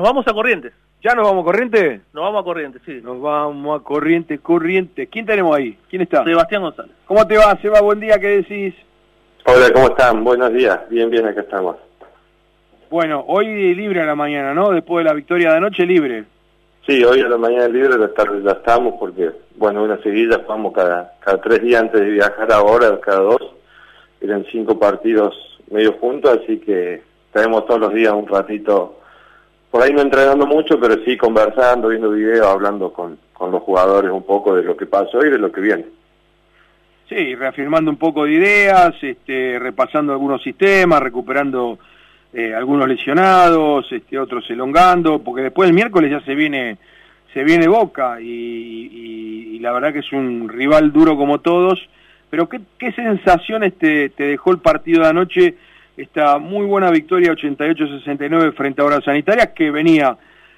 nos vamos a Corrientes. ¿Ya nos vamos a Corrientes? Nos vamos a Corrientes, sí. Nos vamos a Corrientes, Corrientes. ¿Quién tenemos ahí? ¿Quién está? Sebastián González. ¿Cómo te va, Seba? Buen día, ¿qué decís? Hola, ¿cómo están? Buenos días. Bien, bien, acá estamos. Bueno, hoy libre a la mañana, ¿no? Después de la victoria de anoche, libre. Sí, hoy a la mañana libre, la tarde ya estamos porque, bueno, una seguida jugamos cada, cada tres días antes de viajar ahora, cada dos. Eran cinco partidos medio juntos, así que tenemos todos los días un ratito, por ahí no entrenando mucho, pero sí conversando, viendo videos, hablando con, con los jugadores un poco de lo que pasó y de lo que viene. Sí, reafirmando un poco de ideas, este, repasando algunos sistemas, recuperando eh, algunos lesionados, este, otros elongando, porque después el miércoles ya se viene se viene Boca y, la verdad que es un rival duro como todos. Pero ¿qué, qué sensaciones te dejó el partido de anoche? Esta muy buena victoria 88-69 frente a Obras Sanitarias que venía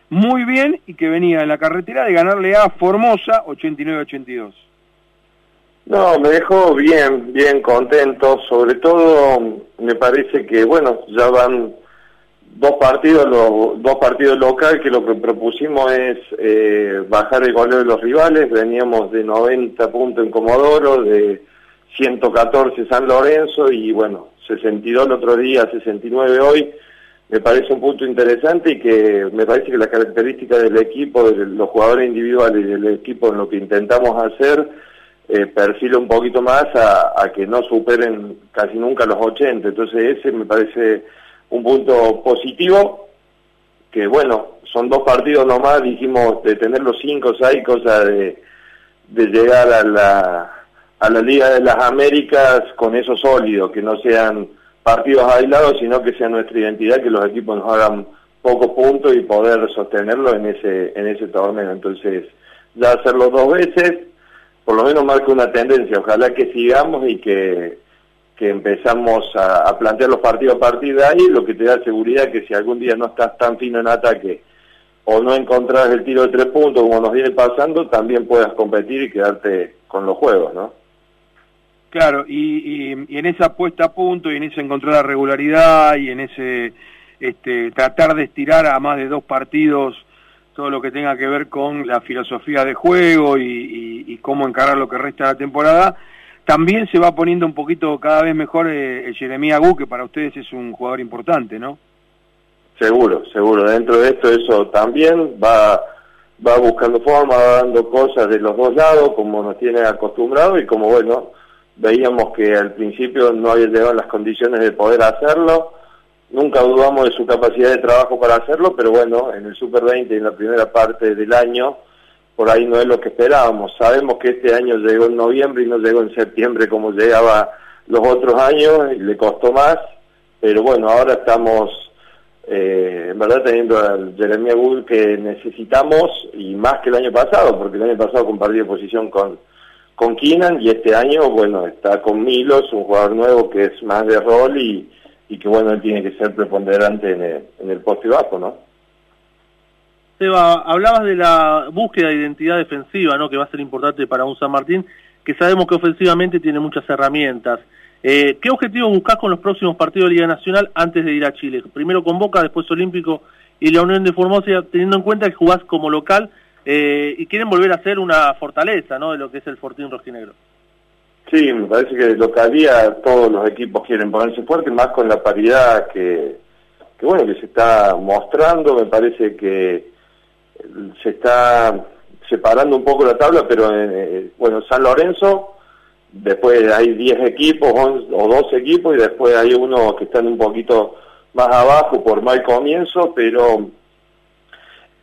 muy bien y que venía en la carretera de ganarle a Formosa 89-82. No, me dejó bien, bien contento. Sobre todo, me parece que, bueno, ya van dos partidos, los, dos partidos locales que lo que propusimos es eh, bajar el goleo de los rivales. Veníamos de 90 puntos en Comodoro, de 114 San Lorenzo y, bueno, 62 el otro día, 69 hoy. Me parece un punto interesante y que me parece que la característica del equipo, de los jugadores individuales y del equipo en lo que intentamos hacer, eh, un poquito más a, que no superen casi nunca los 80. Entonces ese me parece un punto positivo, que bueno, son dos partidos nomás, dijimos, de tener los 5 o 6, cosa de, de llegar a la, a la Liga de las Américas con eso sólido, que no sean partidos aislados, sino que sea nuestra identidad, que los equipos nos hagan pocos puntos y poder sostenerlo en ese, en ese torneo. Entonces, ya hacerlo dos veces, por lo menos marca una tendencia. Ojalá que sigamos y que, que empezamos a, plantear los partidos a partir de ahí, lo que te da seguridad que si algún día no estás tan fino en ataque o no encontrás el tiro de tres puntos como nos viene pasando, también puedas competir y quedarte con los juegos, ¿no? Claro, y, y, en esa puesta a punto y en ese encontrar la regularidad y en ese este, tratar de estirar a más de dos partidos todo lo que tenga que ver con la filosofía de juego y, cómo encarar lo que resta de la temporada, también se va poniendo un poquito cada vez mejor eh, el Jeremía Agu, que para ustedes es un jugador importante, ¿no? Seguro, seguro. Dentro de esto eso también va, va buscando forma, va dando cosas de los dos lados, como nos tiene acostumbrado y como, bueno, veíamos que al principio no había llegado las condiciones de poder hacerlo Nunca dudamos de su capacidad de trabajo para hacerlo, pero bueno, en el Super 20 y en la primera parte del año, por ahí no es lo que esperábamos. Sabemos que este año llegó en noviembre y no llegó en septiembre como llegaba los otros años, y le costó más, pero bueno, ahora estamos eh, en verdad teniendo al Jeremy Wood que necesitamos y más que el año pasado, porque el año pasado compartió posición con, con Keenan y este año, bueno, está con Milos, un jugador nuevo que es más de rol y y que bueno, él tiene que ser preponderante en el, en el poste bajo, ¿no? Seba, hablabas de la búsqueda de identidad defensiva, ¿no? Que va a ser importante para un San Martín, que sabemos que ofensivamente tiene muchas herramientas. Eh, ¿Qué objetivo buscás con los próximos partidos de Liga Nacional antes de ir a Chile? Primero con Boca, después Olímpico y la Unión de Formosa, teniendo en cuenta que jugás como local eh, y quieren volver a ser una fortaleza, ¿no? De lo que es el Fortín Rojinegro. Sí, me parece que lo que había todos los equipos quieren ponerse fuerte, más con la paridad que, que bueno, que se está mostrando, me parece que se está separando un poco la tabla, pero eh, bueno, San Lorenzo, después hay 10 equipos o 12 equipos y después hay uno que están un poquito más abajo por mal comienzo, pero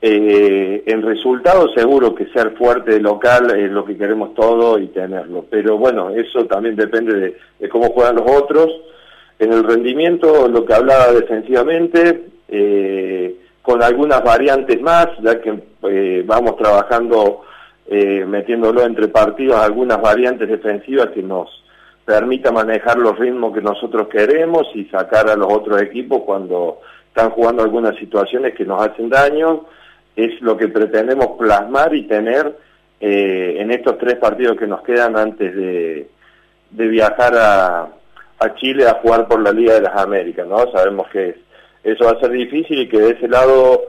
eh, en resultado seguro que ser fuerte local es lo que queremos todo y tenerlo, pero bueno, eso también depende de, cómo juegan los otros. En el rendimiento, lo que hablaba defensivamente, eh, con algunas variantes más, ya que eh, vamos trabajando, eh, metiéndolo entre partidos, algunas variantes defensivas que nos permita manejar los ritmos que nosotros queremos y sacar a los otros equipos cuando están jugando algunas situaciones que nos hacen daño es lo que pretendemos plasmar y tener eh, en estos tres partidos que nos quedan antes de, viajar a, a, Chile a jugar por la Liga de las Américas, ¿no? Sabemos que eso va a ser difícil y que de ese lado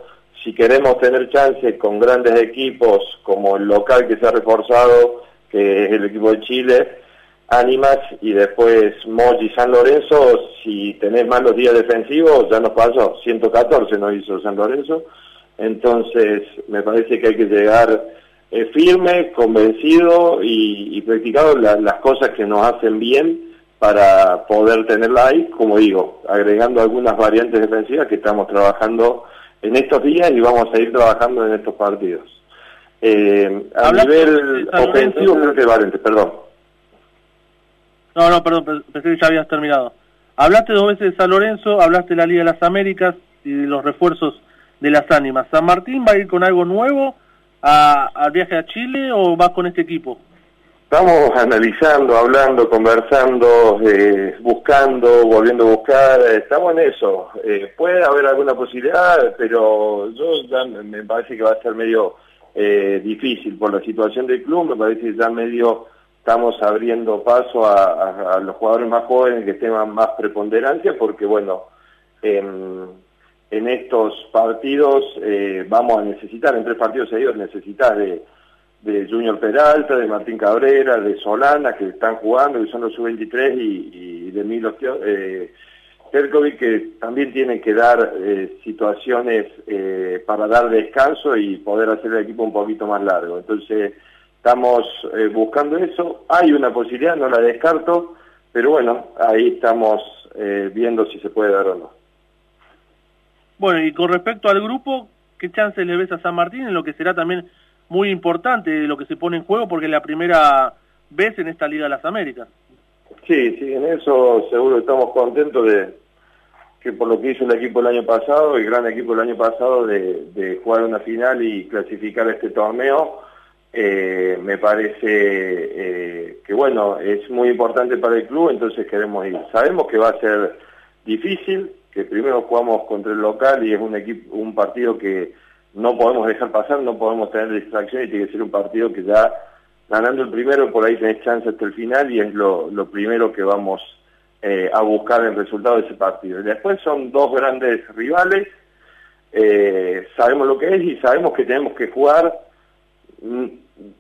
si queremos tener chance con grandes equipos como el local que se ha reforzado, que es el equipo de Chile, Ánimas y después Moji San Lorenzo, si tenés malos días defensivos, ya nos pasó, 114 nos hizo San Lorenzo, entonces me parece que hay que llegar eh, firme, convencido y, y practicado las cosas que nos hacen bien para poder tenerla ahí, como digo, agregando algunas variantes defensivas que estamos trabajando en estos días y vamos a ir trabajando en estos partidos. Eh, a nivel ofensivo, creo que variante, perdón. No, no, perdón, pensé que ya habías terminado. Hablaste dos veces de San Lorenzo, hablaste de la Liga de las Américas y de los refuerzos de las ánimas. ¿San Martín va a ir con algo nuevo al viaje a Chile o va con este equipo? Estamos analizando, hablando, conversando, eh, buscando, volviendo a buscar, estamos en eso. Eh, puede haber alguna posibilidad, pero yo ya me parece que va a ser medio eh, difícil por la situación del club, me parece que ya medio estamos abriendo paso a, los jugadores más jóvenes que tengan más preponderancia, porque bueno, en, estos partidos vamos a necesitar, en tres partidos seguidos necesitas de Junior Peralta, de Martín Cabrera, de Solana, que están jugando, que son los sub-23, y, de Milo eh, que también tienen que dar eh, situaciones eh, para dar descanso y poder hacer el equipo un poquito más largo. Entonces, estamos eh, buscando eso. Hay una posibilidad, no la descarto, pero bueno, ahí estamos viendo si se puede dar o no. Bueno, y con respecto al grupo, ¿qué chances le ves a San Martín en lo que será también muy importante lo que se pone en juego porque es la primera vez en esta Liga de las Américas. Sí, sí, en eso seguro estamos contentos de que por lo que hizo el equipo el año pasado, el gran equipo el año pasado, de, jugar una final y clasificar este torneo, eh, me parece eh, que bueno, es muy importante para el club, entonces queremos ir. Sabemos que va a ser difícil, primero jugamos contra el local y es un equipo, un partido que no podemos dejar pasar, no podemos tener distracción y tiene que ser un partido que ya ganando el primero por ahí tenés chance hasta el final y es lo, primero que vamos eh, a buscar el resultado de ese partido. Y después son dos grandes rivales, eh, sabemos lo que es y sabemos que tenemos que jugar mm,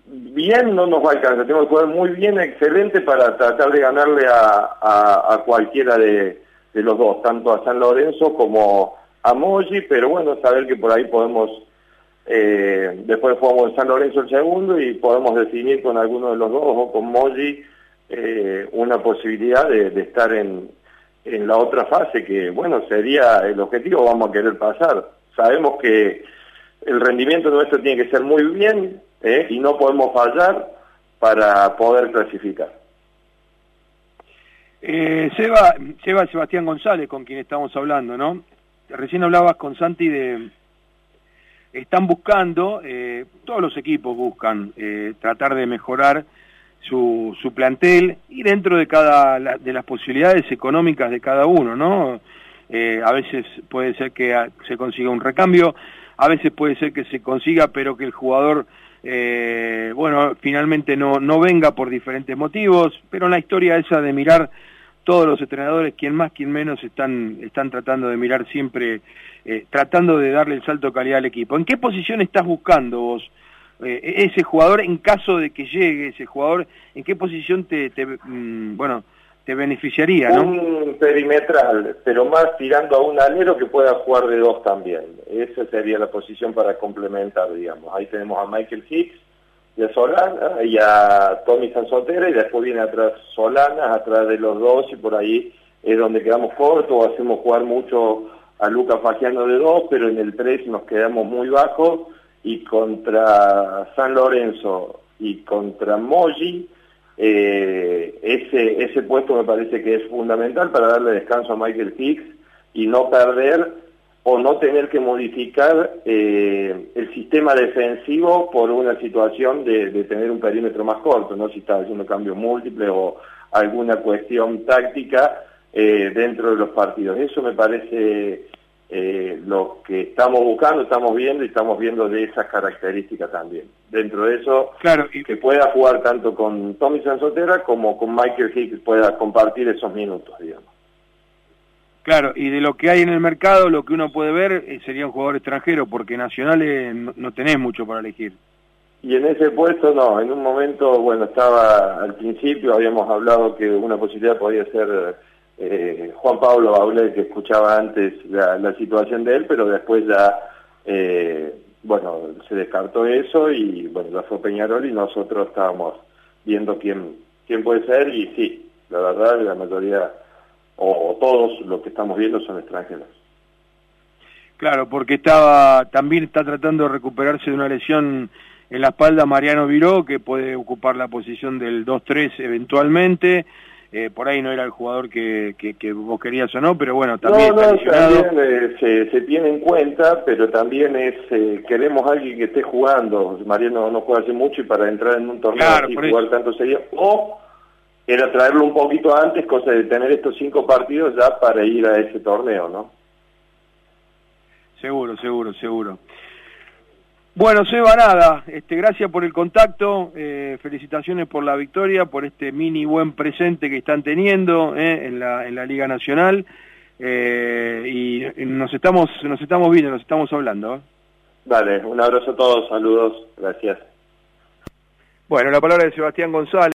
bien, no nos va a alcanzar, tenemos que jugar muy bien, excelente para tratar de ganarle a, cualquiera de, de los dos, tanto a San Lorenzo como a Moji, pero bueno, saber que por ahí podemos, eh, después jugamos en San Lorenzo el segundo y podemos definir con alguno de los dos o con Moji eh, una posibilidad de, estar en, en la otra fase, que bueno, sería el objetivo, vamos a querer pasar. Sabemos que el rendimiento nuestro tiene que ser muy bien eh, y no podemos fallar para poder clasificar. Eh, Seba, Seba Sebastián González, con quien estamos hablando, ¿no? recién hablabas con Santi de... Están buscando, eh, todos los equipos buscan eh, tratar de mejorar su, su plantel y dentro de cada de las posibilidades económicas de cada uno, ¿no? Eh, a veces puede ser que se consiga un recambio, a veces puede ser que se consiga, pero que el jugador, bueno, finalmente no, no venga por diferentes motivos, pero la historia esa de mirar todos los entrenadores, quien más, quien menos, están, están tratando de mirar siempre, eh, tratando de darle el salto de calidad al equipo. ¿En qué posición estás buscando vos eh, ese jugador en caso de que llegue ese jugador? ¿En qué posición te, mm, bueno, beneficiaría? ¿no? Un perimetral, pero más tirando a un alero que pueda jugar de dos también. Esa sería la posición para complementar, digamos. Ahí tenemos a Michael Hicks, a Solana y a Tommy Sanzotera y después viene atrás Solana, atrás de los dos y por ahí es donde quedamos cortos, hacemos jugar mucho a Lucas Fagiano de dos, pero en el tres nos quedamos muy bajos y contra San Lorenzo y contra Moji eh, ese, ese puesto me parece que es fundamental para darle descanso a Michael Hicks y no perder o no tener que modificar eh, el sistema defensivo por una situación de, tener un perímetro más corto, no si está haciendo cambios múltiples o alguna cuestión táctica eh, dentro de los partidos. Eso me parece eh, lo que estamos buscando, estamos viendo y estamos viendo de esas características también. Dentro de eso, claro, que pueda jugar tanto con Tommy Sansotera como con Michael Hicks, pueda compartir esos minutos, digamos. Claro, y de lo que hay en el mercado, lo que uno puede ver eh, sería un jugador extranjero, porque nacionales no, no tenés mucho para elegir. Y en ese puesto no, en un momento, bueno, estaba al principio, habíamos hablado que una posibilidad podía ser eh, Juan Pablo Baule, que escuchaba antes la, situación de él, pero después ya, eh, bueno, se descartó eso y bueno, ya fue Peñarol y nosotros estábamos viendo quién, quién puede ser y sí, la verdad, la mayoría o, o todos los que estamos viendo son extranjeros. Claro, porque estaba también está tratando de recuperarse de una lesión en la espalda Mariano Viró, que puede ocupar la posición del 2-3 eventualmente. Eh, por ahí no era el jugador que, que, que, vos querías o no, pero bueno, también no. También, eh, se, se, tiene en cuenta, pero también es eh, queremos a alguien que esté jugando. Mariano no juega hace mucho y para entrar en un torneo claro, así, jugar eso. tanto sería. O era traerlo un poquito antes, cosa de tener estos cinco partidos ya para ir a ese torneo, ¿no? Seguro, seguro, seguro. Bueno, Seba, nada, este, gracias por el contacto, eh, felicitaciones por la victoria, por este mini buen presente que están teniendo eh, en, la, en la Liga Nacional eh, y nos estamos, nos estamos viendo, nos estamos hablando. Dale, un abrazo a todos, saludos, gracias. Bueno, la palabra de Sebastián González.